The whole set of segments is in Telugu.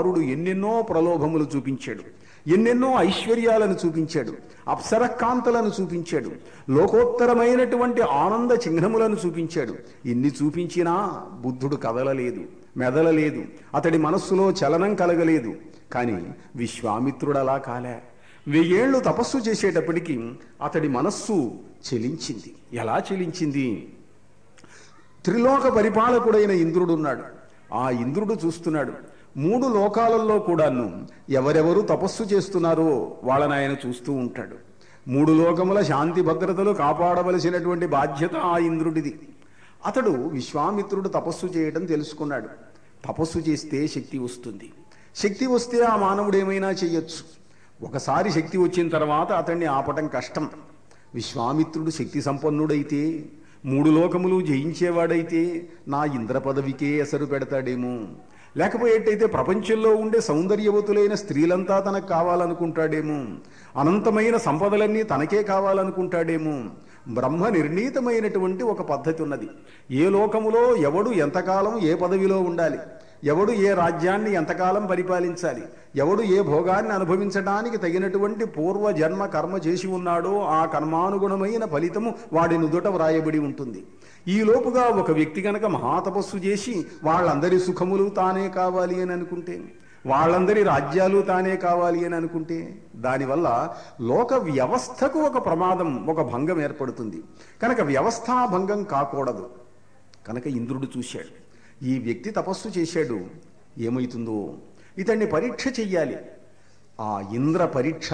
వరుడు ఎన్నెన్నో ప్రలోభములు చూపించాడు. ఎన్నెన్నో ఐశ్వర్యాలను చూపించాడు. అప్సరకాంతలను చూపించాడు. లోకోత్తరమైనటువంటి ఆనంద చిహ్నములను చూపించాడు. ఇన్ని చూపించినా బుద్ధుడు కదలలేదు మెదలలేదు అతడి మనస్సులో చలనం కలగలేదు. కానీ విశ్వామిత్రుడు అలా కాలే. వెయ్యేళ్ళు తపస్సు చేసేటప్పటికీ అతడి మనస్సు చెలించింది. ఎలా చెలించింది? త్రిలోక పరిపాలకుడైన ఇంద్రుడున్నాడు. ఆ ఇంద్రుడు చూస్తున్నాడు. మూడు లోకాలలో కూడాను ఎవరెవరు తపస్సు చేస్తున్నారో వాళ్ళని ఆయన చూస్తూ ఉంటాడు. మూడు లోకముల శాంతి భద్రతలు కాపాడవలసినటువంటి బాధ్యత ఆ ఇంద్రుడిది. అతడు విశ్వామిత్రుడు తపస్సు చేయడం తెలుసుకున్నాడు. తపస్సు చేస్తే శక్తి వస్తుంది. శక్తి వస్తే ఆ మానవుడు ఏమైనా చెయ్యొచ్చు ఒకసారి శక్తి వచ్చిన తర్వాత అతన్ని ఆపటం కష్టం. విశ్వామిత్రుడు శక్తి సంపన్నుడైతే మూడు లోకములు జయించేవాడైతే నా ఇంద్ర పదవికే ఎసరు పెడతాడేమో. లేకపోయేటైతే ప్రపంచంలో ఉండే సౌందర్యవతులైన స్త్రీలంతా తనకు కావాలనుకుంటాడేమో. అనంతమైన సంపదలన్నీ తనకే కావాలనుకుంటాడేమో. బ్రహ్మ నిర్ణీతమైనటువంటి ఒక పద్ధతి ఉన్నది. ఏ లోకములో ఎవడు ఎంతకాలం ఏ పదవిలో ఉండాలి? ఎవడు ఏ రాజ్యాన్ని ఎంతకాలం పరిపాలించాలి? ఎవడు ఏ భోగాన్ని అనుభవించడానికి తగినటువంటి పూర్వ జన్మ కర్మ చేసి ఉన్నాడో ఆ కర్మానుగుణమైన ఫలితము వాడి నుదుట వ్రాయబడి ఉంటుంది. ఈ లోపుగా ఒక వ్యక్తి గనక మహాతపస్సు చేసి వాళ్ళందరి సుఖములు తానే కావాలి అని అనుకుంటే వాళ్ళందరి రాజ్యాలు తానే కావాలి అని అనుకుంటే దానివల్ల లోక వ్యవస్థకు ఒక ప్రమాదం ఒక భంగం ఏర్పడుతుంది. కనుక వ్యవస్థా భంగం కాకూడదు. కనుక ఇంద్రుడు చూశాడు. ఈ వ్యక్తి తపస్సు చేశాడు. ఏమవుతుందో? ఇతన్ని పరీక్ష చెయ్యాలి. ఆ ఇంద్ర పరీక్ష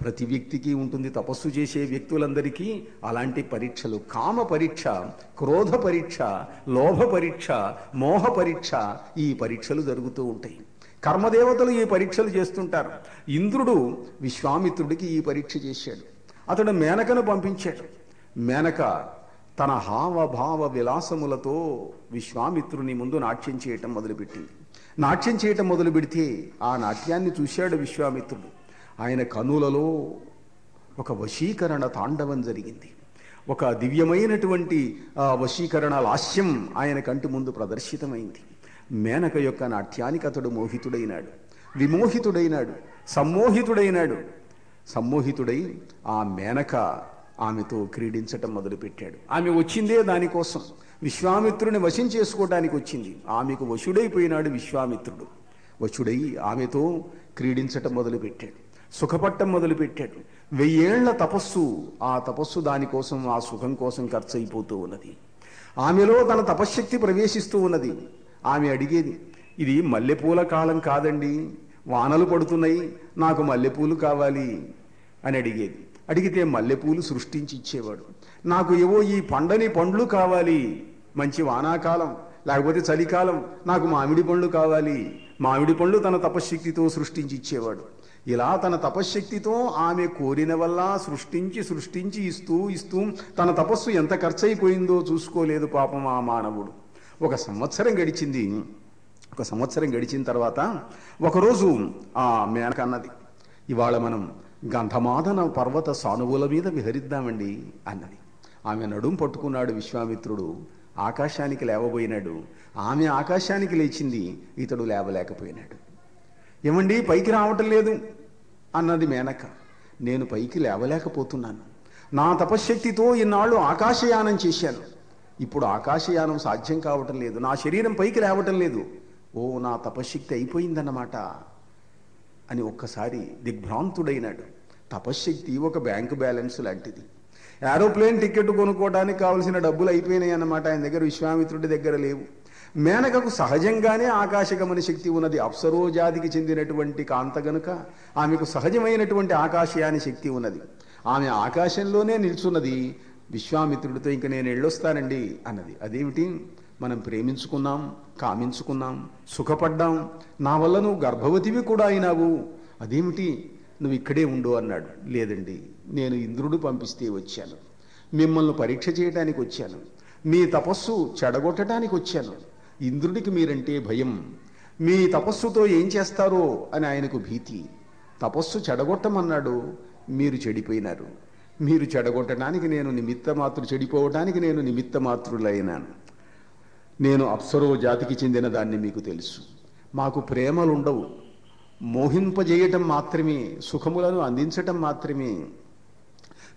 ప్రతి వ్యక్తికి ఉంటుంది. తపస్సు చేసే వ్యక్తులందరికీ అలాంటి పరీక్షలు. కామ పరీక్ష క్రోధ పరీక్ష లోభ పరీక్ష మోహ పరీక్ష ఈ పరీక్షలు జరుగుతూ ఉంటాయి. కర్మదేవతలు ఈ పరీక్షలు చేస్తుంటారు. ఇంద్రుడు విశ్వామిత్రుడికి ఈ పరీక్ష చేశాడు. అతడు మేనకను పంపించాడు. మేనక తన హావభావ విలాసములతో విశ్వామిత్రుని ముందు నాట్యం చేయటం మొదలుపెట్టింది. నాట్యం చేయటం మొదలు పెడితే ఆ నాట్యాన్ని చూశాడు విశ్వామిత్రుడు. ఆయన కనులలో ఒక వశీకరణ తాండవం జరిగింది. ఒక దివ్యమైనటువంటి వశీకరణ లాస్యం ఆయన కంటి ముందు ప్రదర్శితమైంది. మేనక యొక్క నాట్యానికి అతడు మోహితుడైనాడు. విమోహితుడైనాడు. సమ్మోహితుడైనాడు. సమ్మోహితుడై ఆ మేనక ఆమెతో క్రీడించటం మొదలుపెట్టాడు. ఆమె వచ్చిందే దానికోసం. విశ్వామిత్రుని వశం చేసుకోవడానికి వచ్చింది. ఆమెకు వశుడైపోయినాడు విశ్వామిత్రుడు. వశుడై ఆమెతో క్రీడించటం మొదలుపెట్టాడు. సుఖపట్టం మొదలుపెట్టాడు. వెయ్యేళ్ళ తపస్సు ఆ తపస్సు దానికోసం ఆ సుఖం కోసం ఖర్చు అయిపోతూ ఉన్నది. ఆమెలో తన తపశ్శక్తి ప్రవేశిస్తూ ఉన్నది. ఆమె అడిగేది ఇది మల్లెపూల కాలం కాదండి. వానలు పడుతున్నాయి. నాకు మల్లెపూలు కావాలి. అని అడిగేది. అడిగితే మల్లెపూలు సృష్టించి ఇచ్చేవాడు. నాకు ఏవో ఈ పండని పండ్లు కావాలి. మంచి వానాకాలం లేకపోతే చలికాలం నాకు మామిడి పండ్లు కావాలి. మామిడి పండ్లు తన తపశ్శక్తితో సృష్టించి ఇచ్చేవాడు. ఇలా తన తపశ్శక్తితో ఆమె కోరిన వల్ల సృష్టించి సృష్టించి ఇస్తూ ఇస్తూ తన తపస్సు ఎంత ఖర్చయిపోయిందో చూసుకోలేదు పాపం ఆ మానవుడు. ఒక సంవత్సరం గడిచింది. ఒక సంవత్సరం గడిచిన తర్వాత ఒకరోజు ఆ మేనకన్నది ఇవాళ మనం గంధమాదన పర్వత సానువుల మీద విహరిద్దామండి అన్నది. ఆమె నడుం పట్టుకున్నాడు విశ్వామిత్రుడు. ఆకాశానికి లేవబోయినాడు. ఆమె ఆకాశానికి లేచింది. ఇతడు లేవలేకపోయినాడు. ఏమండి పైకి రావటం లేదు అన్నది మేనక. నేను పైకి లేవలేకపోతున్నాను. నా తపశ్శక్తితో ఇన్నాళ్ళు ఆకాశయానం చేశాను. ఇప్పుడు ఆకాశయానం సాధ్యం కావటం లేదు. నా శరీరం పైకి లేవటం లేదు. ఓ నా తపశ్శక్తి అయిపోయిందన్నమాట అని ఒక్కసారి దిగ్భ్రాంతుడైనాడు. తపశ్శక్తి ఒక బ్యాంకు బ్యాలెన్స్ లాంటిది. ఏరోప్లేన్ టికెట్ కొనుక్కోవడానికి కావలసిన డబ్బులు అయిపోయినాయి అన్నమాట ఆయన దగ్గర విశ్వామిత్రుడి దగ్గర లేవు. మేనకకు సహజంగానే ఆకాశగమన శక్తి ఉన్నది. అప్సరోజాతికి చెందినటువంటి కాంత గనుక ఆమెకు సహజమైనటువంటి ఆకాశయాని శక్తి ఉన్నది. ఆమె ఆకాశంలోనే నిల్చున్నది. విశ్వామిత్రుడితో ఇంక నేను వెళ్ళొస్తానండి అన్నది. అదేమిటి? మనం ప్రేమించుకున్నాం కామించుకున్నాం సుఖపడ్డాం. నా వల్ల నువ్వు గర్భవతివి కూడా అయినావు. అదేమిటి? నువ్వు ఇక్కడే ఉండు అన్నాడు. లేదండి నేను ఇంద్రుడు పంపిస్తే వచ్చాను. మిమ్మల్ని పరీక్ష చేయడానికి వచ్చాను. మీ తపస్సు చెడగొట్టడానికి వచ్చాను. ఇంద్రుడికి మీరంటే భయం. మీ తపస్సుతో ఏం చేస్తారో అని ఆయనకు భీతి. తపస్సు చెడగొట్టమన్నాడు మీరు చెడిపోయినారు. మీరు చెడగొట్టడానికి నేను నిమిత్త మాత్రు చెడిపోవడానికి నేను నిమిత్త మాత్రులైనాను. నేను అప్సరో జాతికి చెందిన దాన్ని మీకు తెలుసు. మాకు ప్రేమలుండవు. మోహింపజేయటం మాత్రమే సుఖములను అందించటం మాత్రమే.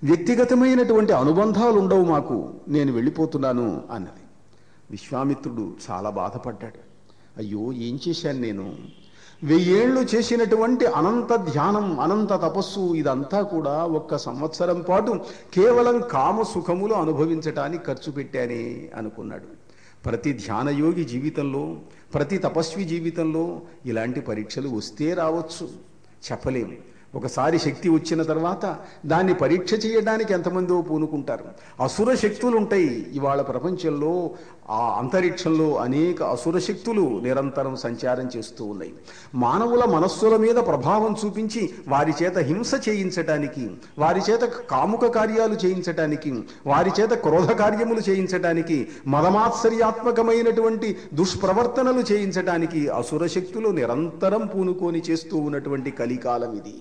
వ్యక్తిగతమైనటువంటి అనుబంధాలు ఉండవు మాకు నేను వెళ్ళిపోతున్నాను అన్నది. విశ్వామిత్రుడు చాలా బాధపడ్డాడు. అయ్యో ఏం చేశాను నేను? వెయ్యేళ్ళు చేసినటువంటి అనంత ధ్యానం అనంత తపస్సు ఇదంతా కూడా ఒక్క సంవత్సరం పాటు కేవలం కామ సుఖములు అనుభవించటానికి ఖర్చు పెట్టానే అనుకున్నాడు. ప్రతి ధ్యానయోగి జీవితంలో ప్రతి తపస్వి జీవితంలో ఇలాంటి పరీక్షలు వస్తే రావచ్చు. చెప్పలేము. ఒకసారి శక్తి వచ్చిన తర్వాత దాన్ని పరీక్ష చేయడానికి ఎంతమందో పూనుకుంటారు. అసుర శక్తులు ఉంటాయి ఇవాళ ప్రపంచంలో ఆ అంతరిక్షంలో అనేక అసుర శక్తులు నిరంతరం సంచారం చేస్తూ ఉన్నాయి. మానవుల మనస్సుల మీద ప్రభావం చూపించి వారి చేత హింస చేయించటానికి వారి చేత కాముక కార్యాలు చేయించటానికి వారి చేత క్రోధ కార్యములు చేయించటానికి మదమాత్సర్యాత్మకమైనటువంటి దుష్ప్రవర్తనలు చేయించటానికి అసుర శక్తులు నిరంతరం పూనుకొని చేస్తూ ఉన్నటువంటి కలికాలం ఇది.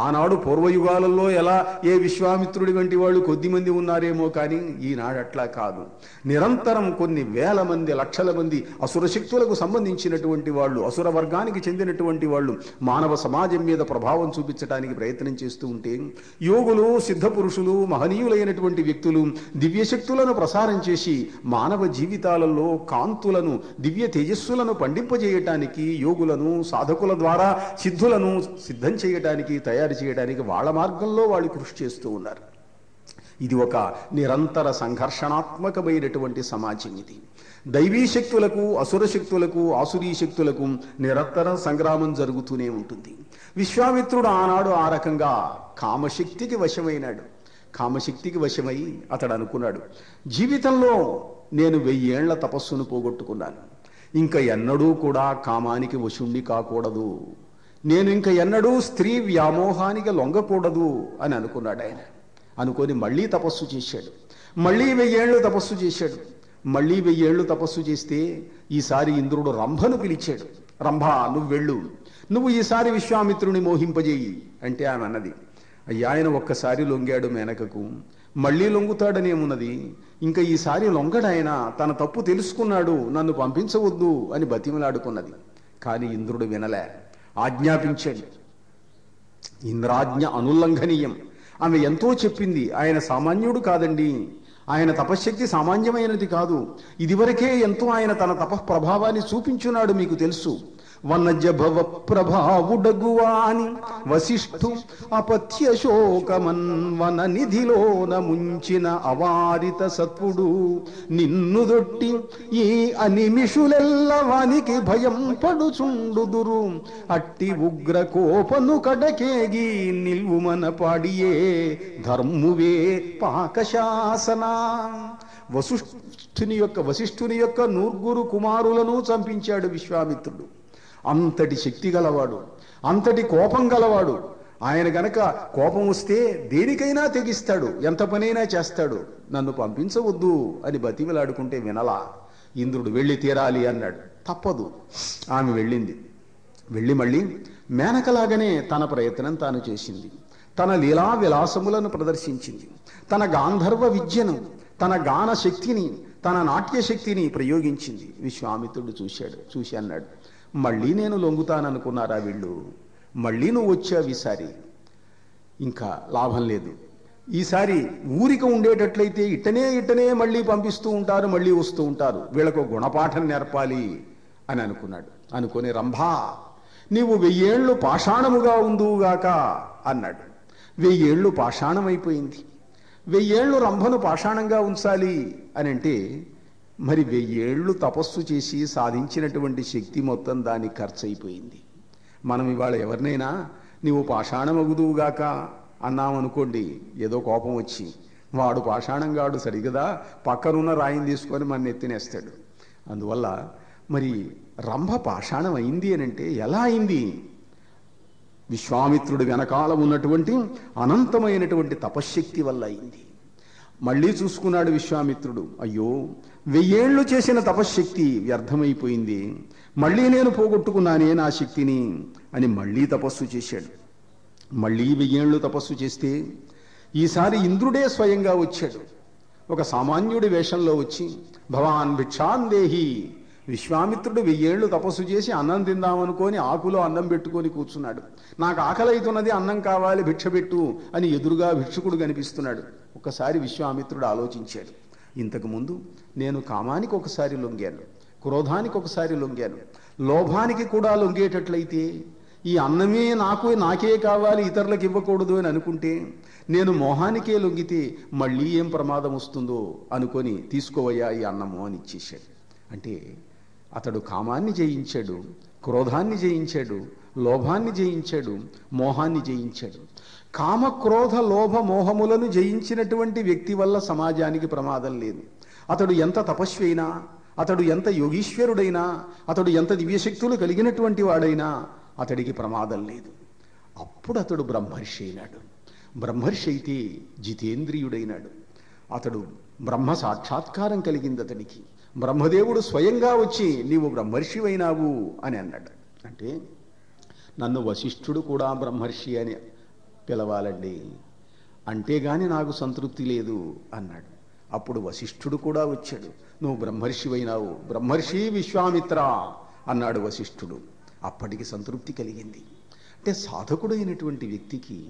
ఆనాడు పూర్వయుగాలలో ఎలా ఏ విశ్వామిత్రుడి వంటి వాళ్ళు కొద్దిమంది ఉన్నారేమో కానీ ఈనాడు అట్లా కాదు. నిరంతరం కొన్ని వేల మంది లక్షల మంది అసుర శక్తులకు సంబంధించినటువంటి వాళ్ళు అసుర వర్గానికి చెందినటువంటి వాళ్ళు మానవ సమాజం మీద ప్రభావం చూపించడానికి ప్రయత్నం చేస్తూ ఉంటే యోగులు సిద్ధ పురుషులు మహనీయులైనటువంటి వ్యక్తులు దివ్య శక్తులను ప్రసారం చేసి మానవ జీవితాలలో కాంతులను దివ్య తేజస్సులను పండింపజేయటానికి యోగులను సాధకుల ద్వారా సిద్ధులను సిద్ధం చేయటానికి తయారు చేయడానికి వాళ్ళ మార్గంలో వాళ్ళు కృషి చేస్తూ ఉన్నారు. ఇది ఒక నిరంతర సంఘర్షణాత్మకమైనటువంటి సమాజం ఇది. దైవీ శక్తులకు అసుర శక్తులకు ఆసురీ శక్తులకు నిరంతరం సంగ్రామం జరుగుతూనే ఉంటుంది. విశ్వామిత్రుడు ఆనాడు ఆ రకంగా కామశక్తికి వశమైనాడు. కామశక్తికి వశమై అతడు అనుకున్నాడు జీవితంలో నేను వెయ్యేళ్ళ తపస్సును పోగొట్టుకున్నాను. ఇంకా ఎన్నడూ కూడా కామానికి వశుణ్ణి కాకూడదు. నేను ఇంక ఎన్నడూ స్త్రీ వ్యామోహానికి లొంగకూడదు అని అనుకున్నాడు ఆయన. అనుకొని మళ్ళీ తపస్సు చేశాడు. మళ్ళీ వెయ్యేళ్ళు తపస్సు చేశాడు. మళ్ళీ వెయ్యేళ్ళు తపస్సు చేస్తే ఈసారి ఇంద్రుడు రంభను పిలిచాడు. రంభ నువ్వు వెళ్ళు. నువ్వు ఈసారి విశ్వామిత్రుని మోహింపజేయి అంటే ఆమె అన్నది. అయ్యా ఆయన ఒక్కసారి లొంగాడు మేనకకు. మళ్ళీ లొంగుతాడనేమున్నది? ఇంకా ఈసారి లొంగడాయన తన తప్పు తెలుసుకున్నాడు. నన్ను పంపించవద్దు అని బతిమలాడుకున్నది. కానీ ఇంద్రుడు వినలే. ఆజ్ఞాపించాడు. ఇంద్రాజ్ఞ అనుల్లంఘనీయం. ఆమె ఎంతో చెప్పింది. ఆయన సామాన్యుడు కాదండి. ఆయన తపశ్శక్తి సామాన్యమైనది కాదు. ఇదివరకే ఎంతో ఆయన తన తపఃప్రభావాన్ని చూపించున్నాడు మీకు తెలుసు. వనజభవ ప్రభావుడగువాని వశిష్ఠు అపథ్య నిధిలోన ముంచిన అవారిత సత్వుడు నిన్ను దొట్టి ఈ అనిమిషులెల్ల వానికి భయం పడుచుండుదురు. అట్టి ఉగ్ర కోపను కడకేగి నిల్వుమన పాడియే ధర్మువే పాకశాసన. వశిష్ఠుని యొక్క వశిష్ఠుని యొక్క నూర్గురు కుమారులను చంపించాడు విశ్వామిత్రుడు. అంతటి శక్తి గలవాడు అంతటి కోపం గలవాడు. ఆయన గనక కోపం వస్తే దేనికైనా తెగిస్తాడు ఎంత పనైనా చేస్తాడు. నన్ను పంపించవద్దు అని బతిమిలాడుకుంటే వినలా. ఇంద్రుడు వెళ్ళి తీరాలి అన్నాడు. తప్పదు. ఆమె వెళ్ళింది. వెళ్ళి మళ్ళీ మేనకలాగానే తన ప్రయత్నం తాను చేసింది. తన లీలా విలాసములను ప్రదర్శించింది. తన గాంధర్వ విద్యను తన గాన శక్తిని తన నాట్య శక్తిని ప్రయోగించింది. విశ్వామిత్రుడు చూశాడు చూసి అన్నాడు. మళ్ళీ నేను లొంగుతాననుకున్నారా వీళ్ళు? మళ్ళీ నువ్వు వచ్చావు ఈసారి. ఇంకా లాభం లేదు. ఈసారి ఊరిక ఉండేటట్లయితే ఇట్టనే ఇట్టనే మళ్ళీ పంపిస్తూ ఉంటారు మళ్ళీ వస్తూ ఉంటారు. వీళ్ళకు గుణపాఠం నేర్పాలి అని అనుకున్నాడు. అనుకుని రంభా నీవు వెయ్యేళ్ళు పాషాణముగా ఉందువుగాక అన్నాడు. వెయ్యేళ్ళు పాషాణమైపోయింది. వెయ్యేళ్ళు రంభను పాషాణంగా ఉంచాలి అని అంటే మరి వెయ్యేళ్ళు తపస్సు చేసి సాధించినటువంటి శక్తి మొత్తం దానికి ఖర్చు అయిపోయింది మనం ఇవాళ ఎవరినైనా నీవు పాషాణమగుదువుగాక అన్నామనుకోండి ఏదో కోపం వచ్చి వాడు పాషాణంగాడు సరిగదా పక్కనున్న రాయిని తీసుకొని మన ఎత్తినేస్తాడు అందువల్ల మరి రంభ పాషాణం అయింది అని అంటే ఎలా అయింది? విశ్వామిత్రుడు వెనకాల ఉన్నటువంటి అనంతమైనటువంటి తపశ్శక్తి వల్ల అయింది. మళ్ళీ చూసుకున్నాడు విశ్వామిత్రుడు. అయ్యో వెయ్యేళ్ళు చేసిన తపశ్శక్తి వ్యర్థమైపోయింది. మళ్ళీ నేను పోగొట్టుకున్నానే నా శక్తిని అని మళ్ళీ తపస్సు చేశాడు. మళ్ళీ వెయ్యేళ్ళు తపస్సు చేస్తే ఈసారి ఇంద్రుడే స్వయంగా వచ్చాడు. ఒక సామాన్యుడి వేషంలో వచ్చి భవాన్ భిక్షాన్ దేహి విశ్వామిత్రుడు వెయ్యేళ్ళు తపస్సు చేసి అన్నం తిందామనుకొని ఆకులో అన్నం పెట్టుకొని కూర్చున్నాడు. నాకు ఆకలి అవుతున్నది అన్నం కావాలి భిక్ష పెట్టు అని ఎదురుగా భిక్షుకుడు కనిపిస్తున్నాడు. ఒకసారి విశ్వామిత్రుడు ఆలోచించాడు. ఇంతకుముందు నేను కామానికి ఒకసారి లొంగాను క్రోధానికి ఒకసారి లొంగాను లోభానికి కూడా లొంగేటట్లయితే ఈ అన్నమే నాకు నాకే కావాలి ఇతరులకు ఇవ్వకూడదు అని అనుకుంటే నేను మోహానికే లొంగితే మళ్ళీ ఏం ప్రమాదం వస్తుందో అనుకొని తీసుకోవయ్యా ఈ అన్నము అని ఇచ్చేశాడు. అంటే అతడు కామాన్ని జయించాడు క్రోధాన్ని జయించాడు లోభాన్ని జయించాడు మోహాన్ని జయించాడు. కామ క్రోధ లోభ మోహములను జయించినటువంటి వ్యక్తి వల్ల సమాజానికి ప్రమాదం లేదు. అతడు ఎంత తపస్వి అయినా అతడు ఎంత యోగీశ్వరుడైనా అతడు ఎంత దివ్యశక్తులు కలిగినటువంటి వాడైనా అతడికి ప్రమాదం లేదు. అప్పుడు అతడు బ్రహ్మర్షి అయినాడు. బ్రహ్మర్షి అయితే జితేంద్రియుడైనాడు. అతడు బ్రహ్మ సాక్షాత్కారం కలిగింది అతడికి. బ్రహ్మదేవుడు స్వయంగా వచ్చి నీవు బ్రహ్మర్షివైనావు అని అన్నాడు. అంటే నన్ను వశిష్ఠుడు కూడా బ్రహ్మర్షి అని పిలవాలండి. అంటేగాని నాకు సంతృప్తి లేదు అన్నాడు. అప్పుడు వశిష్ఠుడు కూడా వచ్చాడు. నువ్వు బ్రహ్మర్షివైనావు బ్రహ్మర్షి విశ్వామిత్ర అన్నాడు వశిష్ఠుడు. అప్పటికి సంతృప్తి కలిగింది. అంటే సాధకుడైనటువంటి వ్యక్తికి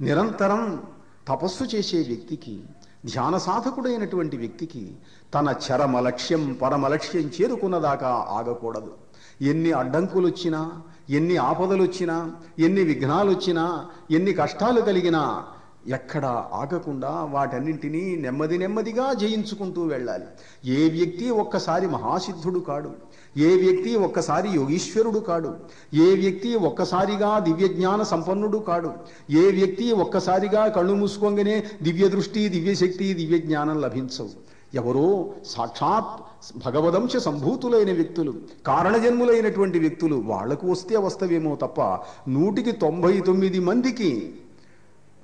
నిరంతరం తపస్సు చేసే వ్యక్తికి ధ్యాన సాధకుడైనటువంటి వ్యక్తికి తన చరమలక్ష్యం పరమలక్ష్యం చేరుకున్నదాకా ఆగకూడదు. ఎన్ని అడ్డంకులు వచ్చినా ఎన్ని ఆపదలు వచ్చినా ఎన్ని విఘ్నాలు వచ్చినా ఎన్ని కష్టాలు కలిగినా ఎక్కడ ఆగకుండా వాటన్నింటినీ నెమ్మది నెమ్మదిగా జయించుకుంటూ వెళ్ళాలి. ఏ వ్యక్తి ఒక్కసారి మహాసిద్ధుడు కాడు. ఏ వ్యక్తి ఒక్కసారి యోగీశ్వరుడు కాడు. ఏ వ్యక్తి ఒక్కసారిగా దివ్యజ్ఞాన సంపన్నుడు కాడు. ఏ వ్యక్తి ఒక్కసారిగా కళ్ళు మూసుకోగానే దివ్య దృష్టి దివ్యశక్తి దివ్యజ్ఞానం లభించవు. ఎవరో సాక్షాత్ భగవదంశ సంభూతులైన వ్యక్తులు కారణజన్ములైనటువంటి వ్యక్తులు వాళ్ళకు వస్తే వస్తవేమో తప్ప నూటికి తొంభై తొమ్మిది మందికి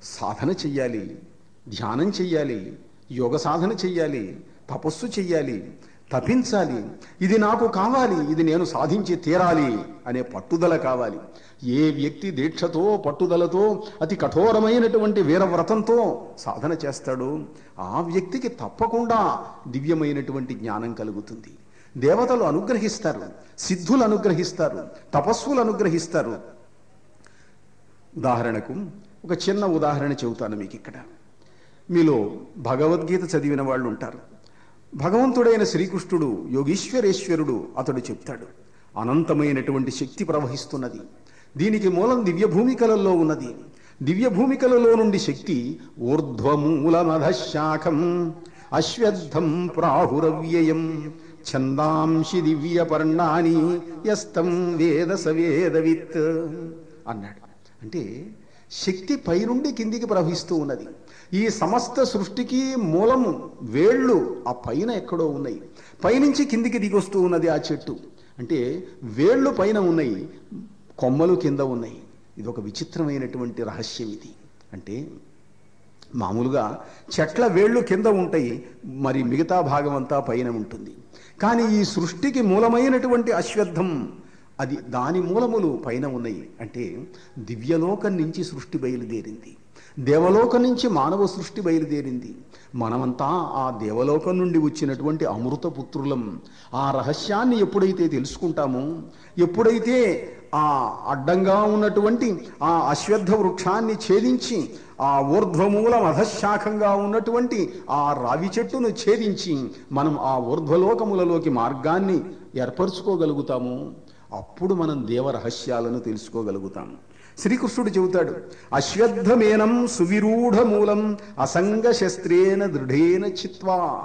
సాధన చెయ్యాలి ధ్యానం చెయ్యాలి యోగ సాధన చెయ్యాలి తపస్సు చెయ్యాలి తపించాలి ఇది నాకు కావాలి ఇది నేను సాధించి తీరాలి అనే పట్టుదల కావాలి. ఏ వ్యక్తి దీక్షతో పట్టుదలతో అతి కఠోరమైనటువంటి వీరవ్రతంతో సాధన చేస్తాడో ఆ వ్యక్తికి తప్పకుండా దివ్యమైనటువంటి జ్ఞానం కలుగుతుంది. దేవతలు అనుగ్రహిస్తారు సిద్ధులు అనుగ్రహిస్తారు తపస్సులు అనుగ్రహిస్తారు. ఉదాహరణకు ఒక చిన్న ఉదాహరణ చెబుతాను మీకు ఇక్కడ మీలో భగవద్గీత చదివిన వాళ్ళు ఉంటారు భగవంతుడైన శ్రీకృష్ణుడు యోగీశ్వరేశ్వరుడు అతడు చెప్తాడు. అనంతమైనటువంటి శక్తి ప్రవహిస్తున్నది. దీనికి మూలం దివ్య భూమికలలో ఉన్నది. దివ్య భూమికలలో నుండి శక్తి ఊర్ధ్వమూలమధశాఖం అశ్వద్ధం ప్రాహురవ్యయం ఛందాంశి దివ్య పర్ణాని యస్తం వేద సవేదవిత్ అన్నాడు. అంటే శక్తి పైనుండి కిందికి ప్రవహిస్తూ ఉన్నది. ఈ సమస్త సృష్టికి మూలము వేళ్ళు ఆ పైన ఎక్కడో ఉన్నాయి. పైనుంచి కిందికి దిగొస్తూ ఉన్నది ఆ చెట్టు. అంటే వేళ్ళు పైన ఉన్నాయి కొమ్మలు కింద ఉన్నాయి. ఇది ఒక విచిత్రమైనటువంటి రహస్యం ఇది. అంటే మామూలుగా చెట్ల వేళ్ళు కింద ఉంటాయి మరి మిగతా భాగం అంతా పైన ఉంటుంది. కానీ ఈ సృష్టికి మూలమైనటువంటి అశ్వత్థం అది దాని మూలములు పైన ఉన్నాయి. అంటే దివ్యలోకం నుంచి సృష్టి బయలుదేరింది. దేవలోకం నుంచి మానవ సృష్టి బయలుదేరింది. మనమంతా ఆ దేవలోకం నుండి వచ్చినటువంటి అమృత పుత్రులం. ఆ రహస్యాన్ని ఎప్పుడైతే తెలుసుకుంటామో ఎప్పుడైతే ఆ అడ్డంగా ఉన్నటువంటి ఆ అశ్వద్ధ వృక్షాన్ని ఛేదించి ఆ ఊర్ధ్వమూల మధశాఖంగా ఉన్నటువంటి ఆ రావి చెట్టును ఛేదించి మనం ఆ ఊర్ధ్వలోకములలోకి మార్గాన్ని ఏర్పరచుకోగలుగుతాము. అప్పుడు మనం దేవరహస్యాలను తెలుసుకోగలుగుతాం. శ్రీకృష్ణుడు చెబుతాడు అశ్వత్థమేనం సువిరూఢ మూలం అసంగ శస్త్రేన దృఢేన చిత్వా.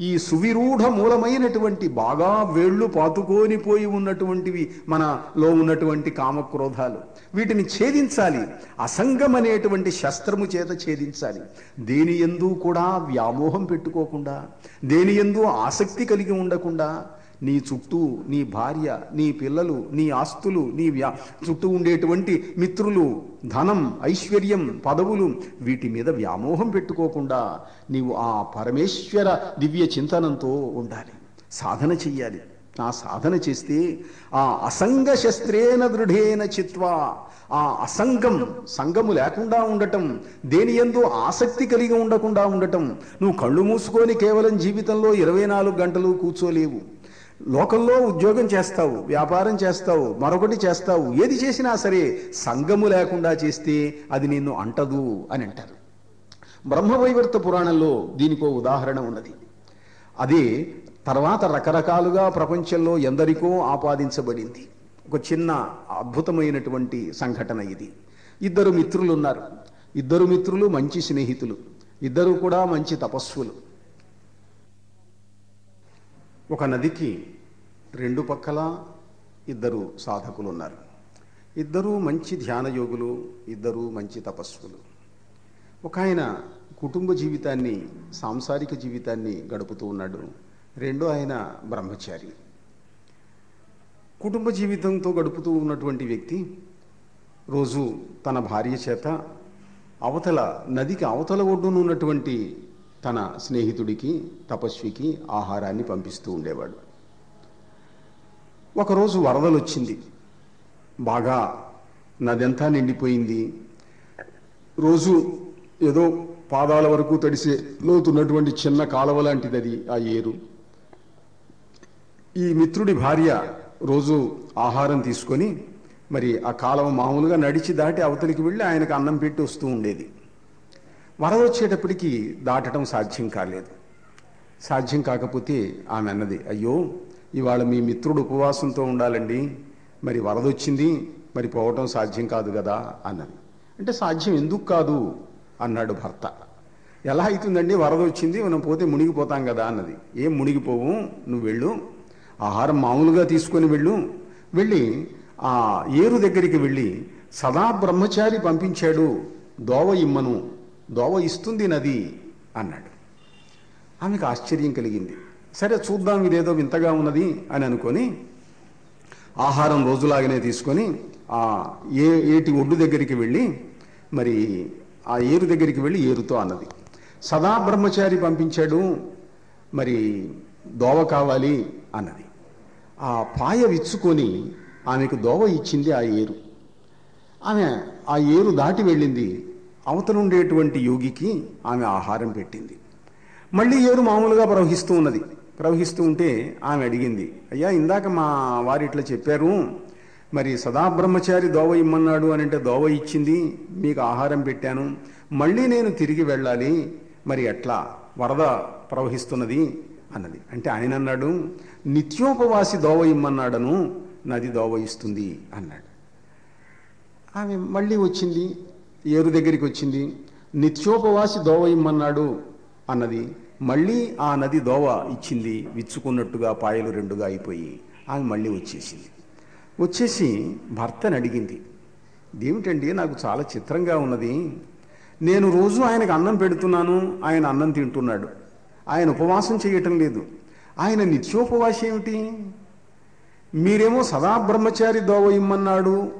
ఈ సువిరూఢ మూలమైనటువంటి బాగా వేళ్ళు పాతుకొని పోయి ఉన్నటువంటివి మనలో ఉన్నటువంటి కామక్రోధాలు. వీటిని ఛేదించాలి. అసంగం అనేటువంటి శస్త్రము చేత ఛేదించాలి. దేని ఎందు కూడా వ్యామోహం పెట్టుకోకుండా దేని ఎందు ఆసక్తి కలిగి ఉండకుండా నీ చుట్టూ నీ భార్య నీ పిల్లలు నీ ఆస్తులు నీ వ్యా చుట్టూ ఉండేటువంటి మిత్రులు ధనం ఐశ్వర్యం పదవులు వీటి మీద వ్యామోహం పెట్టుకోకుండా నీవు ఆ పరమేశ్వర దివ్య చింతనంతో ఉండాలి. సాధన చెయ్యాలి. ఆ సాధన చేస్తే ఆ అసంగ శస్త్రేన దృఢేన చిత్వా. ఆ అసంగం సంగము లేకుండా ఉండటం దేని ఎందు ఆసక్తి కలిగి ఉండకుండా ఉండటం నువ్వు కళ్ళు మూసుకొని కేవలం జీవితంలో ఇరవై నాలుగు గంటలు కూర్చోలేవు. లోకంలో ఉద్యోగం చేస్తావు వ్యాపారం చేస్తావు మరొకటి చేస్తావు ఏది చేసినా సరే సంగము లేకుండా చేస్తే అది నిన్ను అంటదు అని అంటారు. బ్రహ్మవైవర్త పురాణంలో దీనికో ఉదాహరణ ఉన్నది. అదే తర్వాత రకరకాలుగా ప్రపంచంలో ఎందరికో ఆపాదించబడింది. ఒక చిన్న అద్భుతమైనటువంటి సంఘటన ఇది. ఇద్దరు మిత్రులు ఉన్నారు ఇద్దరు మిత్రులు మంచి స్నేహితులు. ఇద్దరు కూడా మంచి తపస్సులు. ఒక నదికి రెండు పక్కల ఇద్దరు సాధకులు ఉన్నారు ఇద్దరూ మంచి ధ్యానయోగులు ఇద్దరూ మంచి తపస్సులు. ఒక ఆయన కుటుంబ జీవితాన్ని సాంసారిక జీవితాన్ని గడుపుతూ ఉన్నాడు. రెండో ఆయన బ్రహ్మచారి. కుటుంబ జీవితంతో గడుపుతూ ఉన్నటువంటి వ్యక్తి రోజు తన భార్య చేత అవతల నదికి అవతల ఒడ్డున ఉన్నటువంటి తన స్నేహితుడికి తపస్వికి ఆహారాన్ని పంపిస్తూ ఉండేవాడు. ఒకరోజు వరదలు వచ్చింది బాగా నదంతా నిండిపోయింది. రోజు ఏదో పాదాల వరకు తడిసే లోతున్నటువంటి చిన్న కాలువ లాంటిది అది ఆ ఏరు. ఈ మిత్రుడి భార్య రోజు ఆహారం తీసుకొని మరి ఆ కాలువ మామూలుగా నడిచి దాటి అవతలికి వెళ్ళి ఆయనకు అన్నం పెట్టి వస్తూ ఉండేది. వరద వచ్చేటప్పటికి దాటడం సాధ్యం కాలేదు. సాధ్యం కాకపోతే ఆమె అన్నది అయ్యో ఇవాళ మీ మిత్రుడు ఉపవాసంతో ఉండాలండి. మరి వరద వచ్చింది మరి పోవటం సాధ్యం కాదు కదా అన్నది. అంటే సాధ్యం ఎందుకు కాదు? అన్నాడు భర్త. ఎలా అవుతుందండి? వరద వచ్చింది మనం పోతే మునిగిపోతాం కదా అన్నది. ఏం మునిగిపోవు? నువ్వు వెళ్ళు. ఆహారం మామూలుగా తీసుకొని వెళ్ళు. వెళ్ళి ఆ ఏరు దగ్గరికి వెళ్ళి సదా బ్రహ్మచారి పంపించాడు దోవ ఇమ్మను. దోవ ఇస్తుంది నది అన్నాడు. ఆమెకు ఆశ్చర్యం కలిగింది. సరే చూద్దాం ఇదేదో వింతగా ఉన్నది అని అనుకొని ఆహారం రోజులాగానే తీసుకొని ఆ ఏ ఏటి ఒడ్డు దగ్గరికి వెళ్ళి మరి ఆ ఏరు దగ్గరికి వెళ్ళి ఏరుతో అన్నది. సదా బ్రహ్మచారి పంపించాడు మరి దోవ కావాలి అన్నది. ఆ పాయ విచ్చుకొని ఆమెకు దోవ ఇచ్చింది ఆ ఏరు. ఆమె ఆ ఏరు దాటి వెళ్ళింది. అవతలుండేటువంటి యోగికి ఆమె ఆహారం పెట్టింది. మళ్ళీ ఏరు మామూలుగా ప్రవహిస్తూ ఉన్నది. ప్రవహిస్తూ ఉంటే ఆమె అడిగింది అయ్యా ఇందాక మా వారు ఇట్లా చెప్పారు. మరి సదాబ్రహ్మచారి దోవ ఇమ్మన్నాడు అని అంటే దోవ ఇచ్చింది మీకు ఆహారం పెట్టాను. మళ్ళీ నేను తిరిగి వెళ్ళాలి. మరి ఎట్లా? వరద ప్రవహిస్తున్నది అన్నది. అంటే ఆయన అన్నాడు నిత్యోపవాసి దోవ ఇమ్మన్నాడను నది దోవ ఇస్తుంది అన్నాడు. ఆమె మళ్ళీ వచ్చింది ఏరు దగ్గరికి వచ్చింది. నిత్యోపవాసి దోవ ఇమ్మన్నాడు అన్నది. మళ్ళీ ఆ నది దోవ ఇచ్చింది. విచ్చుకున్నట్టుగా పాయలు రెండుగా అయిపోయి ఆమె మళ్ళీ వచ్చేసింది. వచ్చేసి భర్తను అడిగింది. ఏమిటండి? నాకు చాలా చిత్రంగా ఉన్నది. నేను రోజు ఆయనకు అన్నం పెడుతున్నాను. ఆయన అన్నం తింటున్నాడు. ఆయన ఉపవాసం చేయటం లేదు. ఆయన నిత్యోపవాసం ఏమిటి మీరేమో సదా బ్రహ్మచారి దోవ ఇమ్మన్నాడు.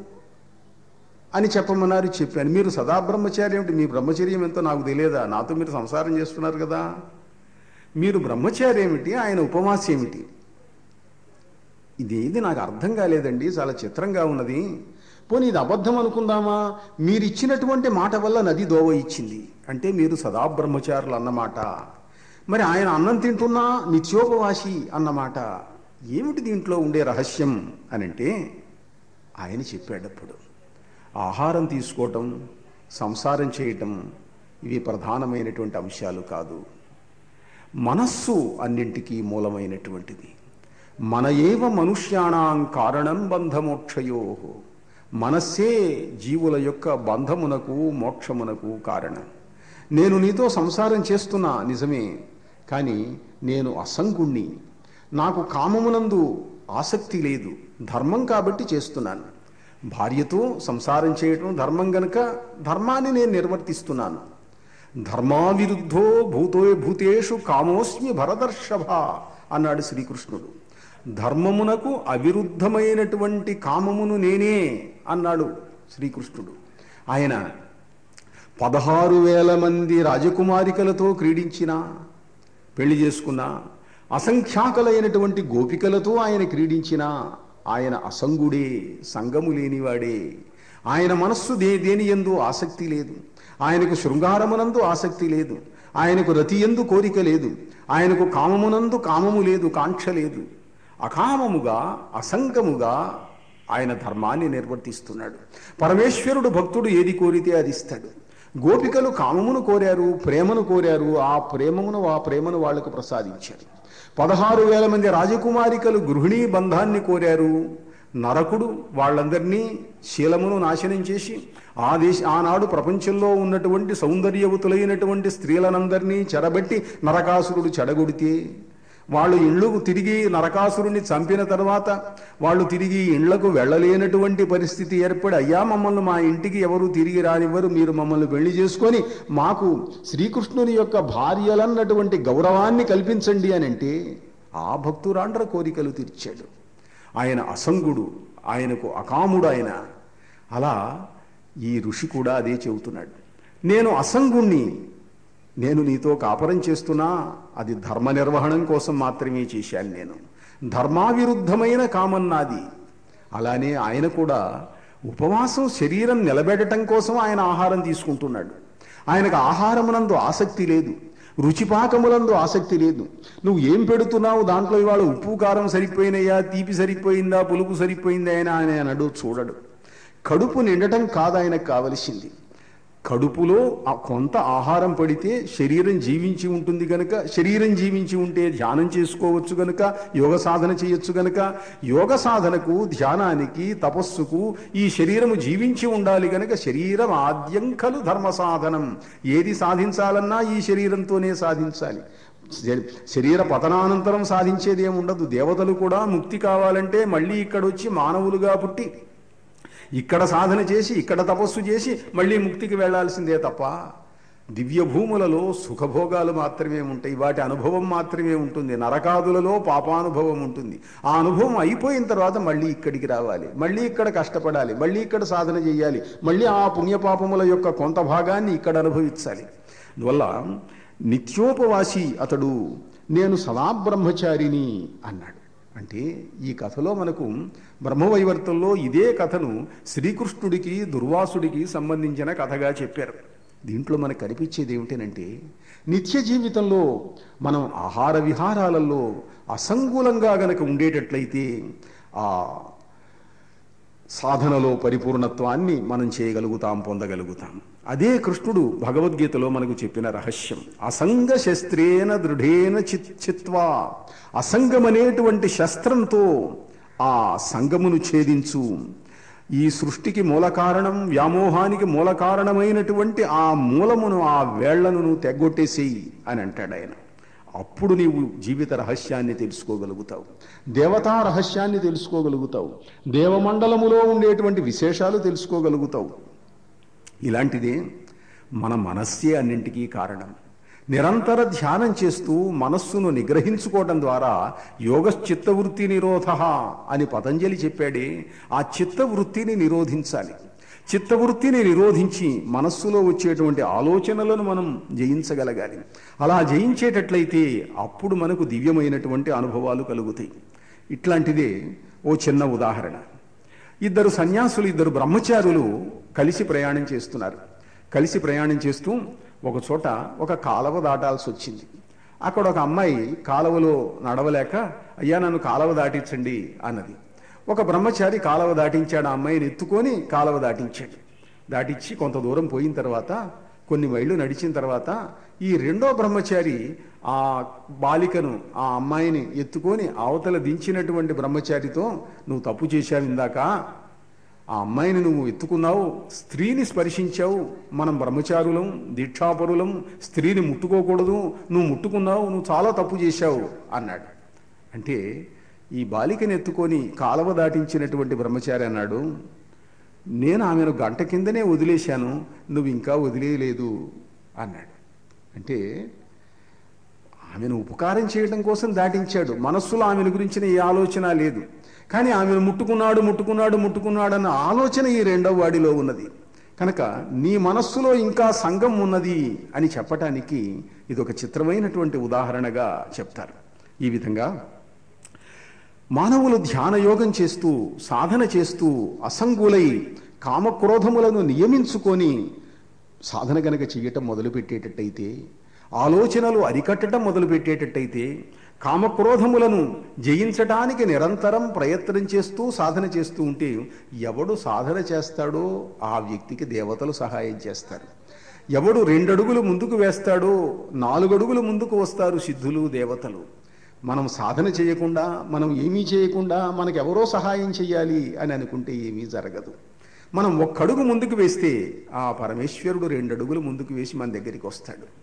అని చెప్పమన్నారు చెప్పాను. మీరు సదా బ్రహ్మచారి ఏమిటి? మీ బ్రహ్మచర్యం ఎంతో నాకు తెలియదా? నాతో మీరు సంసారం చేస్తున్నారు కదా. మీరు బ్రహ్మచారి ఏమిటి? ఆయన ఉపవాసం ఏమిటి? ఇదేది నాకు అర్థం కాలేదండి. చాలా చిత్రంగా ఉన్నది. పోనీ ఇది అబద్ధం అనుకుందామా? మీరు ఇచ్చినటువంటి మాట వల్ల నది దోవ ఇచ్చింది. అంటే మీరు సదా బ్రహ్మచారులు అన్నమాట. మరి ఆయన అన్నం తింటున్నా నిత్యోపవాసి అన్నమాట. ఏమిటి దీంట్లో ఉండే రహస్యం అని అంటే ఆయన చెప్పేటప్పుడు ఆహారం తీసుకోవటం సంసారం చేయటం ఇవి ప్రధానమైనటువంటి అంశాలు కాదు. మనస్సు అన్నింటికీ మూలమైనటువంటిది. మన ఏవ మనుష్యాణం కారణం బంధమోక్షయో. మనస్సే జీవుల యొక్క బంధమునకు మోక్షమునకు కారణం. నేను నీతో సంసారం చేస్తున్నా నిజమే. కానీ నేను అసంగుణ్ణి. నాకు కామమునందు ఆసక్తి లేదు. ధర్మం కాబట్టి చేస్తున్నాను. భార్యతో సంసారం చేయటం ధర్మం గనుక ధర్మాన్ని నేను నిర్వర్తిస్తున్నాను. ధర్మావిరుద్ధో భూతో భూతేషు కామోస్మి భరదర్షభ అన్నాడు శ్రీకృష్ణుడు. ధర్మమునకు అవిరుద్ధమైనటువంటి కామమును నేనే అన్నాడు శ్రీకృష్ణుడు. ఆయన పదహారు వేల మంది రాజకుమారికలతో క్రీడించిన పెళ్ళి చేసుకున్న అసంఖ్యాకులైనటువంటి గోపికలతో ఆయన క్రీడించిన ఆయన అసంగుడే సంగము లేనివాడే ఆయన మనస్సు దే దేని ఎందు ఆసక్తి లేదు. ఆయనకు శృంగారమునందు ఆసక్తి లేదు. ఆయనకు రతి ఎందు కోరిక లేదు. ఆయనకు కామమునందు కామము లేదు కాంక్ష లేదు. అకామముగా అసంగముగా ఆయన ధర్మాన్ని నిర్వర్తిస్తున్నాడు. పరమేశ్వరుడు భక్తుడు ఏది కోరితే అది ఇస్తాడు. గోపికలు కామమును కోరారు ప్రేమను కోరారు ఆ ప్రేమమును ఆ ప్రేమను వాళ్ళకు ప్రసాదించారు. పదహారు వేల మంది రాజకుమారికలు గృహిణీ బంధాన్ని కోరారు. నరకుడు వాళ్ళందరినీ శీలమును నాశనం చేసి ఆ దేశ ఆనాడు ప్రపంచంలో ఉన్నటువంటి సౌందర్యవతులైనటువంటి స్త్రీలనందరినీ చెరబెట్టి నరకాసురుడు చెడగొడితే వాళ్ళు ఇళ్ళకు తిరిగి నరకాసురుని చంపిన తర్వాత వాళ్ళు తిరిగి ఇళ్ళకు వెళ్ళలేనటువంటి పరిస్థితి ఏర్పడి అయ్యా మమ్మల్ని మా ఇంటికి ఎవరు తిరిగి రానివ్వరు మీరు మమ్మల్ని పెళ్ళి చేసుకొని మాకు శ్రీకృష్ణుని యొక్క భార్యలన్నటువంటి గౌరవాన్ని కల్పించండి అని అంటే ఆ భక్తురాండ్ర కోరికలు తీర్చాడు. ఆయన అసంగుడు ఆయనకు అకాముడు ఆయన అలా ఈ ఋషి కూడా అదే చెబుతున్నాడు. నేను అసంగుణ్ణి నేను నీతో కాపరం చేస్తున్నా అది ధర్మ నిర్వహణం కోసం మాత్రమే చేశాను నేను. ధర్మావిరుద్ధమైన కామం నాది. అలానే ఆయన కూడా ఉపవాసం శరీరం నిలబెట్టడం కోసం ఆయన ఆహారం తీసుకుంటున్నాడు. ఆయనకు ఆహారమునందు ఆసక్తి లేదు రుచిపాకములందు ఆసక్తి లేదు. నువ్వు ఏం పెడుతున్నావు? దాంట్లో ఇవాళ ఉప్పు కారం సరిపోయినాయా? తీపి సరిపోయిందా? పులుపు సరిపోయిందా? అని ఆయన అడుగు చూడడు. కడుపు నిండటం కాదు ఆయనకు కావలసింది. కడుపులో ఆ కొంత ఆహారం పడితే శరీరం జీవించి ఉంటుంది గనక శరీరం జీవించి ఉంటే ధ్యానం చేసుకోవచ్చు గనక యోగ సాధన చేయొచ్చు గనక యోగ సాధనకు ధ్యానానికి తపస్సుకు ఈ శరీరము జీవించి ఉండాలి గనక శరీరం ఆద్యం ఖలు ధర్మ సాధనం. ఏది సాధించాలన్నా ఈ శరీరంతోనే సాధించాలి. శరీర పతనానంతరం సాధించేది ఏముండదు దేవతలు కూడా ముక్తి కావాలంటే మళ్ళీ ఇక్కడొచ్చి మానవులుగా పుట్టి ఇక్కడ సాధన చేసి ఇక్కడ తపస్సు చేసి మళ్ళీ ముక్తికి వెళ్ళాల్సిందే తప్ప దివ్య భూములలో సుఖభోగాలు మాత్రమే ఉంటాయి. వాటి అనుభవం మాత్రమే ఉంటుంది. నరకాదులలో పాపానుభవం ఉంటుంది. ఆ అనుభవం అయిపోయిన తర్వాత మళ్ళీ ఇక్కడికి రావాలి. మళ్ళీ ఇక్కడ కష్టపడాలి. మళ్ళీ ఇక్కడ సాధన చేయాలి. మళ్ళీ ఆ పుణ్యపాపముల యొక్క కొంత భాగాన్ని ఇక్కడ అనుభవించాలి. అందువల్ల నిత్యోపవాసి అతడు నేను సదా బ్రహ్మచారిని అన్నాడు. అంటే ఈ కథలో మనకు బ్రహ్మవైవర్తంలో ఇదే కథను శ్రీకృష్ణుడికి దుర్వాసుడికి సంబంధించిన కథగా చెప్పారు. దీంట్లో మనకు కనిపించేది ఏమిటనంటే నిత్య జీవితంలో మనం ఆహార విహారాలలో అసంగులంగా గనక ఉండేటట్లయితే ఆ సాధనలో పరిపూర్ణత్వాన్ని మనం చేయగలుగుతాం పొందగలుగుతాం. అదే కృష్ణుడు భగవద్గీతలో మనకు చెప్పిన రహస్యం. అసంగ శస్త్రేణ దృఢేన చిత్ చిత్వా. అసంగమనేటువంటి శస్త్రంతో ఆ సంగమును ఛేదించు. ఈ సృష్టికి మూల కారణం వ్యామోహానికి మూల కారణమైనటువంటి ఆ మూలమును ఆ వేళ్ళను నువ్వు తెగ్గొట్టేసేయి అని అంటాడు ఆయన. అప్పుడు నీవు జీవిత రహస్యాన్ని తెలుసుకోగలుగుతావు. దేవతా రహస్యాన్ని తెలుసుకోగలుగుతావు. దేవమండలములో ఉండేటువంటి విశేషాలు తెలుసుకోగలుగుతావు. ఇలాంటిదే మన మనస్సే అన్నింటికీ కారణం. నిరంతర ధ్యానం చేస్తూ మనస్సును నిగ్రహించుకోవడం ద్వారా యోగ చిత్తవృత్తి నిరోధ అని పతంజలి చెప్పాడే ఆ చిత్తవృత్తిని నిరోధించాలి. చిత్తవృత్తిని నిరోధించి మనస్సులో వచ్చేటువంటి ఆలోచనలను మనం జయించగలగాలి. అలా జయించేటట్లయితే అప్పుడు మనకు దివ్యమైనటువంటి అనుభవాలు కలుగుతాయి. ఇట్లాంటిదే ఓ చిన్న ఉదాహరణ. ఇద్దరు సన్యాసులు ఇద్దరు బ్రహ్మచారులు కలిసి ప్రయాణం చేస్తున్నారు. కలిసి ప్రయాణం చేస్తూ ఒక చోట ఒక కాలవ దాటాల్సి వచ్చింది అక్కడ ఒక అమ్మాయి కాలువలో నడవలేక అయ్యా నన్ను కాలువ దాటించండి అన్నది. ఒక బ్రహ్మచారి కాలవ దాటించాడు ఆ అమ్మాయిని ఎత్తుకొని కాలవ దాటించాడు. దాటించి కొంత దూరం పోయిన తర్వాత కొన్ని మైళ్ళు నడిచిన తర్వాత ఈ రెండో బ్రహ్మచారి ఆ బాలికను ఆ అమ్మాయిని ఎత్తుకొని అవతల దించినటువంటి బ్రహ్మచారితో నువ్వు తప్పు చేశావు ఇందాక. ఆ అమ్మాయిని నువ్వు ఎత్తుకున్నావు స్త్రీని స్పర్శించావు. మనం బ్రహ్మచారులం దీక్షాపరులం స్త్రీని ముట్టుకోకూడదు. నువ్వు ముట్టుకున్నావు నువ్వు చాలా తప్పు చేశావు అన్నాడు. అంటే ఈ బాలికని ఎత్తుకొని కాలవ దాటించినటువంటి బ్రహ్మచారి అన్నాడు నేను ఆమెను గంట కిందనే వదిలేశాను నువ్వు ఇంకా వదిలేయలేదు అన్నాడు. అంటే ఆమెను ఉపకారం చేయడం కోసం దాటించాడు. మనస్సులో ఆమెను గురించిన ఏ ఆలోచన లేదు. కానీ ఆమెను ముట్టుకున్నాడు ముట్టుకున్నాడు ముట్టుకున్నాడు అన్న ఆలోచన ఈ రెండవ వాడిలో ఉన్నది. కనుక నీ మనస్సులో ఇంకా సంఘం ఉన్నది అని చెప్పటానికి ఇది ఒక చిత్రమైనటువంటి ఉదాహరణగా చెప్తారు. ఈ విధంగా మానవులు ధ్యానయోగం చేస్తూ సాధన చేస్తూ అసంగులై కామక్రోధములను నియమించుకొని సాధన గనక చేయటం మొదలుపెట్టేటట్టయితే ఆలోచనలు అరికట్టడం మొదలుపెట్టేటట్టయితే కామక్రోధములను జయించటానికి నిరంతరం ప్రయత్నం చేస్తూ సాధన చేస్తూ ఉంటే ఎవడు సాధన చేస్తాడో ఆ వ్యక్తికి దేవతలు సహాయం చేస్తారు. ఎవడు రెండడుగులు ముందుకు వేస్తాడో నాలుగడుగులు ముందుకు వస్తారు సిద్ధులు దేవతలు. మనం సాధన చేయకుండా మనం ఏమీ చేయకుండా మనకెవరో సహాయం చేయాలి అని అనుకుంటే ఏమీ జరగదు. మనం ఒక్కడుగు ముందుకు వేస్తే ఆ పరమేశ్వరుడు రెండు అడుగులు ముందుకు వేసి మన దగ్గరికి వస్తాడు.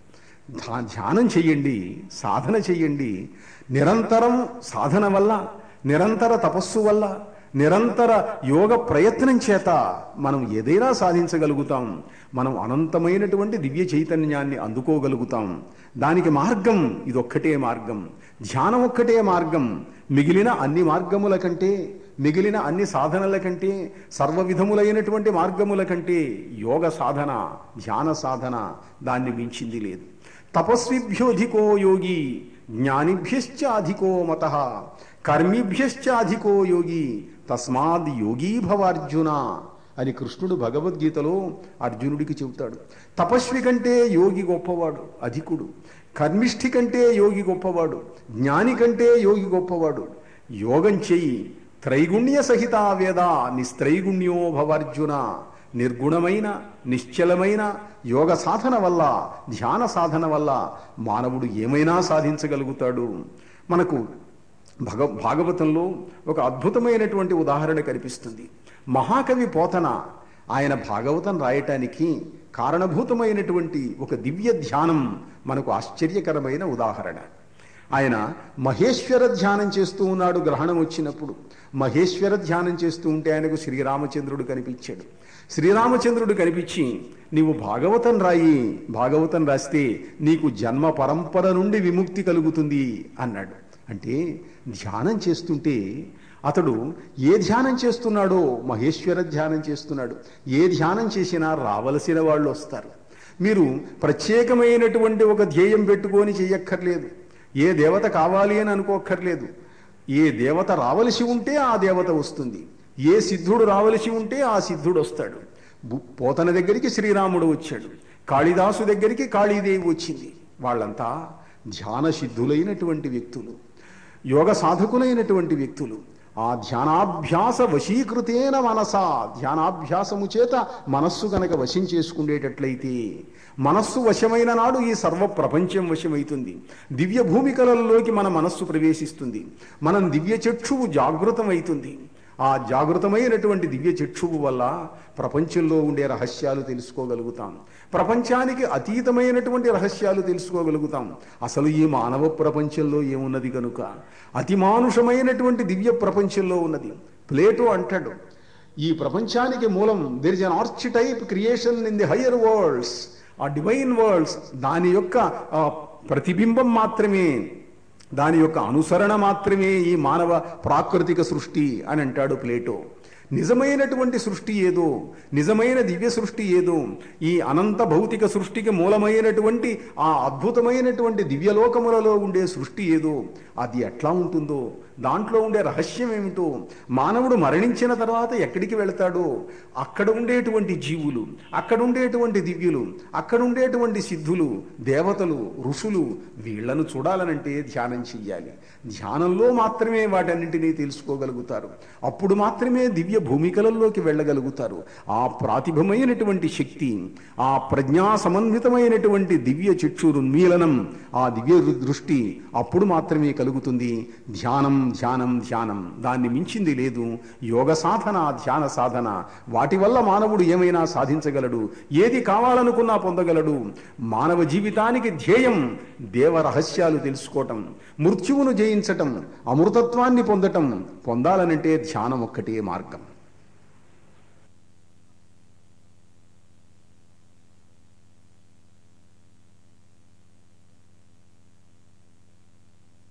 ధ్యానం చెయ్యండి సాధన చెయ్యండి. నిరంతరం సాధన వల్ల నిరంతర తపస్సు వల్ల నిరంతర యోగ ప్రయత్నం చేత మనం ఏదైనా సాధించగలుగుతాం. మనం అనంతమైనటువంటి దివ్య చైతన్యాన్ని అందుకోగలుగుతాం. దానికి మార్గం ఇదొక్కటే మార్గం. ధ్యానం ఒక్కటే మార్గం. మిగిలిన అన్ని మార్గముల కంటే మిగిలిన అన్ని సాధనల కంటే సర్వవిధములైనటువంటి మార్గముల కంటే యోగ సాధన ధ్యాన సాధన దాన్ని మించింది లేదు. తపస్విభ్యోధికో యోగి జ్ఞానిభ్యశ్చ అధికో మత. కర్మిభ్యశ్చ అధికో యోగి తస్మాద్ యోగీ భవార్జున అని కృష్ణుడు భగవద్గీతలో అర్జునుడికి చెబుతాడు. తపస్వి కంటే యోగి గొప్పవాడు అధికుడు. కర్మిష్ఠి కంటే యోగి గొప్పవాడు జ్ఞాని కంటే యోగి గొప్పవాడు. యోగం చెయ్యి త్రైగుణ్య సహిత వేద నిస్త్రైగుణ్యో భవార్జున నిర్గుణమైన నిశ్చలమైన యోగ సాధన వల్ల ధ్యాన సాధన వల్ల మానవుడు ఏమైనా సాధించగలుగుతాడు? మనకు భగ భాగవతంలో ఒక అద్భుతమైనటువంటి ఉదాహరణ కనిపిస్తుంది. మహాకవి పోతన ఆయన భాగవతం రాయటానికి కారణభూతమైనటువంటి ఒక దివ్య ధ్యానం మనకు ఆశ్చర్యకరమైన ఉదాహరణ. ఆయన మహేశ్వర ధ్యానం చేస్తూ ఉన్నాడు గ్రహణం వచ్చినప్పుడు. మహేశ్వర ధ్యానం చేస్తూ ఉంటే ఆయనకు శ్రీరామచంద్రుడు కనిపించాడు. శ్రీరామచంద్రుడు కనిపించి నీవు భాగవతం రాయి భాగవతం రాస్తే నీకు జన్మ పరంపర నుండి విముక్తి కలుగుతుంది అన్నాడు. అంటే ధ్యానం చేస్తుంటే అతడు ఏ ధ్యానం చేస్తున్నాడో మహేశ్వర ధ్యానం చేస్తున్నాడు. ఏ ధ్యానం చేసినా రావలసిన వాళ్ళు వస్తారు. మీరు ప్రత్యేకమైనటువంటి ఒక ధ్యేయం పెట్టుకొని చెయ్యక్కర్లేదు ఏ దేవత కావాలి అని అనుకోక్కర్లేదు. ఏ దేవత రావలసి ఉంటే ఆ దేవత వస్తుంది. ఏ సిద్ధుడు రావలసి ఉంటే ఆ సిద్ధుడు వస్తాడు. పోతన దగ్గరికి శ్రీరాముడు వచ్చాడు. కాళిదాసు దగ్గరికి కాళీదేవి వచ్చింది. వాళ్ళంతా ధ్యాన సిద్ధులైనటువంటి వ్యక్తులు. యోగ సాధకులైనటువంటి వ్యక్తులు. ఆ ధ్యానాభ్యాస వశీకృతేన మనసా. ధ్యానాభ్యాసము చేత మనస్సు గనక వశం చేసుకునేటట్లయితే మనస్సు వశమైన నాడు ఈ సర్వ ప్రపంచం వశమవుతుంది దివ్య భూమికలలోకి మన మనస్సు ప్రవేశిస్తుంది. మనం దివ్య చక్షువు జాగృతమైతుంది. ఆ జాగృతమైనటువంటి దివ్య చక్షువు వల్ల ప్రపంచంలో ఉండే రహస్యాలు తెలుసుకోగలుగుతాం. ప్రపంచానికి అతీతమైనటువంటి రహస్యాలు తెలుసుకోగలుగుతాం. అసలు ఈ మానవ ప్రపంచంలో ఏమున్నది కనుక అతి మానుషమైనటువంటి దివ్య ప్రపంచంలో ఉన్నది. ప్లేటో అంటాడు. ఈ ప్రపంచానికి మూలం there is an archetype creation in the higher worlds ఆ డివైన్ వరల్డ్స్ దాని యొక్క ప్రతిబింబం మాత్రమే. దాని యొక్క అనుసరణ మాత్రమే ఈ మానవ ప్రాకృతిక సృష్టి అని అంటాడు ప్లేటో. నిజమైనటువంటి సృష్టి ఏదో నిజమైన దివ్య సృష్టి ఏదో ఈ అనంత భౌతిక సృష్టికి మూలమైనటువంటి ఆ అద్భుతమైనటువంటి దివ్యలోకములలో ఉండే సృష్టి ఏదో అది ఎట్లా ఉంటుందో దాంట్లో ఉండే రహస్యం ఏమిటో మానవుడు మరణించిన తర్వాత ఎక్కడికి వెళతాడో? అక్కడ ఉండేటువంటి జీవులు అక్కడ ఉండేటువంటి దివ్యులు అక్కడ ఉండేటువంటి సిద్ధులు దేవతలు ఋషులు వీళ్ళను చూడాలనంటే ధ్యానం చెయ్యాలి. ధ్యానంలో మాత్రమే వాటన్నింటినీ తెలుసుకోగలుగుతారు. అప్పుడు మాత్రమే దివ్య భూమికలలోకి వెళ్ళగలుగుతారు. ఆ ప్రాతిభమైనటువంటి శక్తి ఆ ప్రజ్ఞా సమన్వితమైనటువంటి దివ్య చక్షురున్మీలనం ఆ దివ్య దృష్టి అప్పుడు మాత్రమే కలుగుతుంది. ధ్యానం ధ్యానం ధ్యానం. దాన్ని మించింది లేదు. యోగ సాధన ధ్యాన సాధన. వాటి వల్ల మానవుడు ఏమైనా సాధించగలడు? ఏది కావాలనుకున్నా పొందగలడు? మానవ జీవితానికి ధ్యేయం దేవరహస్యాలు తెలుసుకోవటం మృత్యువును జయించటం అమృతత్వాన్ని పొందటం. పొందాలనంటే ధ్యానం ఒక్కటే మార్గం.